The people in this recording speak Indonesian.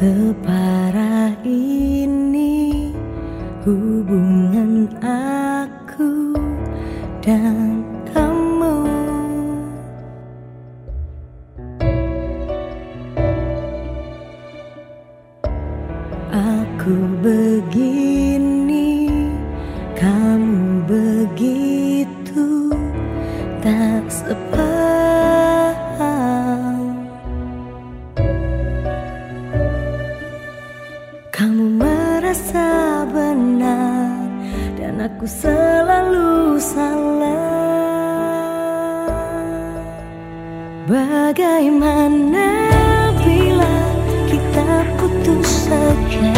Separah ini hubungan aku dan kamu. Aku begini, Aku selalu salah. Bagaimana bila kita putus saja